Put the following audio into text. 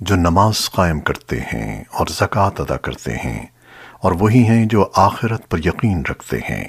جو نماز قائم کرتے ہیں اور زکوٰۃ ادا کرتے ہیں اور وہی ہیں جو آخرت پر یقین رکھتے ہیں۔